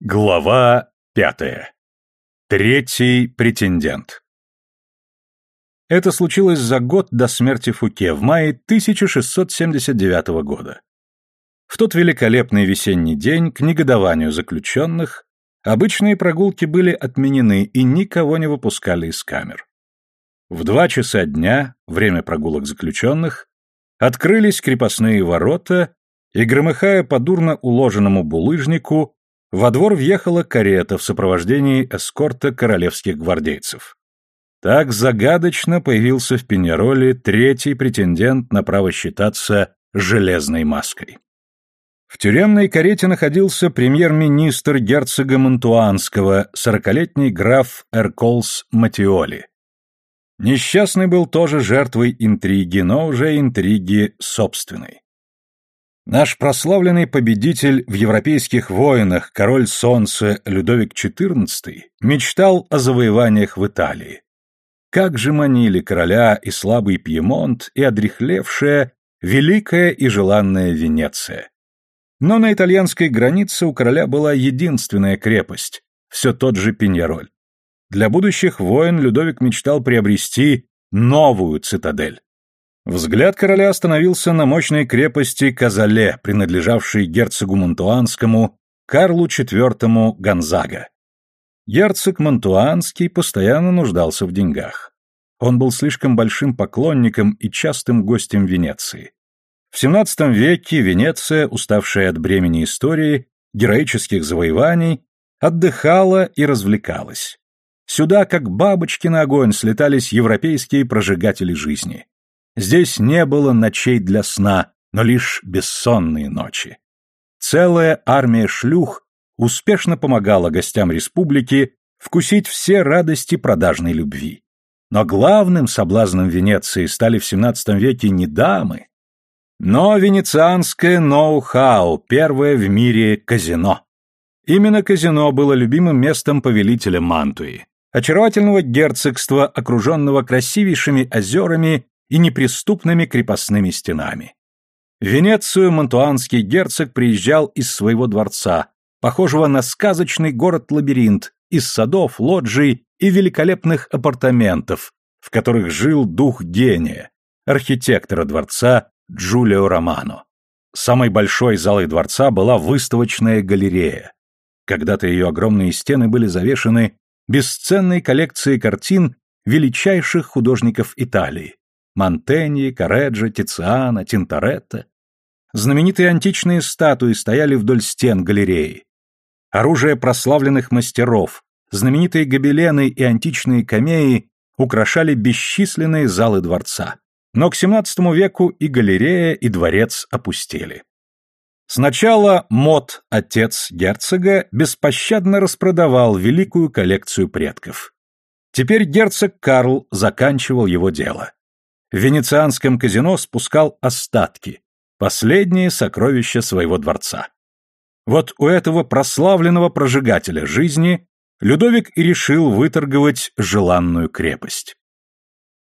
Глава пятая. Третий претендент. Это случилось за год до смерти Фуке, в мае 1679 года. В тот великолепный весенний день, к негодованию заключенных, обычные прогулки были отменены и никого не выпускали из камер. В два часа дня, время прогулок заключенных, открылись крепостные ворота, и, громыхая по дурно уложенному булыжнику, во двор въехала карета в сопровождении эскорта королевских гвардейцев. Так загадочно появился в Пеньяроле третий претендент на право считаться железной маской. В тюремной карете находился премьер-министр герцога Монтуанского, сорокалетний граф Эрколс Матиоли. Несчастный был тоже жертвой интриги, но уже интриги собственной. Наш прославленный победитель в европейских войнах, король солнца Людовик XIV, мечтал о завоеваниях в Италии. Как же манили короля и слабый Пьемонт, и одрехлевшая, великая и желанная Венеция. Но на итальянской границе у короля была единственная крепость, все тот же Пиньяроль. Для будущих войн Людовик мечтал приобрести новую цитадель. Взгляд короля остановился на мощной крепости Казале, принадлежавшей герцогу Монтуанскому Карлу IV Гонзага. Герцог Монтуанский постоянно нуждался в деньгах. Он был слишком большим поклонником и частым гостем Венеции. В XVII веке Венеция, уставшая от бремени истории, героических завоеваний, отдыхала и развлекалась. Сюда, как бабочки на огонь, слетались европейские прожигатели жизни. Здесь не было ночей для сна, но лишь бессонные ночи. Целая армия шлюх успешно помогала гостям республики вкусить все радости продажной любви. Но главным соблазном Венеции стали в XVII веке не дамы, но венецианское ноу-хау, первое в мире казино. Именно казино было любимым местом повелителя Мантуи, очаровательного герцогства, окруженного красивейшими озерами и неприступными крепостными стенами. В Венецию монтуанский герцог приезжал из своего дворца, похожего на сказочный город-лабиринт, из садов, лоджий и великолепных апартаментов, в которых жил дух гения, архитектора дворца Джулио Романо. Самой большой залой дворца была выставочная галерея. Когда-то ее огромные стены были завешены бесценной коллекцией картин величайших художников Италии, Монтеньи, Кареджо, Тициана, Тинторетто. Знаменитые античные статуи стояли вдоль стен галереи. Оружие прославленных мастеров, знаменитые гобелены и античные камеи украшали бесчисленные залы дворца. Но к XVII веку и галерея, и дворец опустели. Сначала Мот, отец герцога, беспощадно распродавал великую коллекцию предков. Теперь герцог Карл заканчивал его дело в венецианском казино спускал остатки, последние сокровища своего дворца. Вот у этого прославленного прожигателя жизни Людовик и решил выторговать желанную крепость.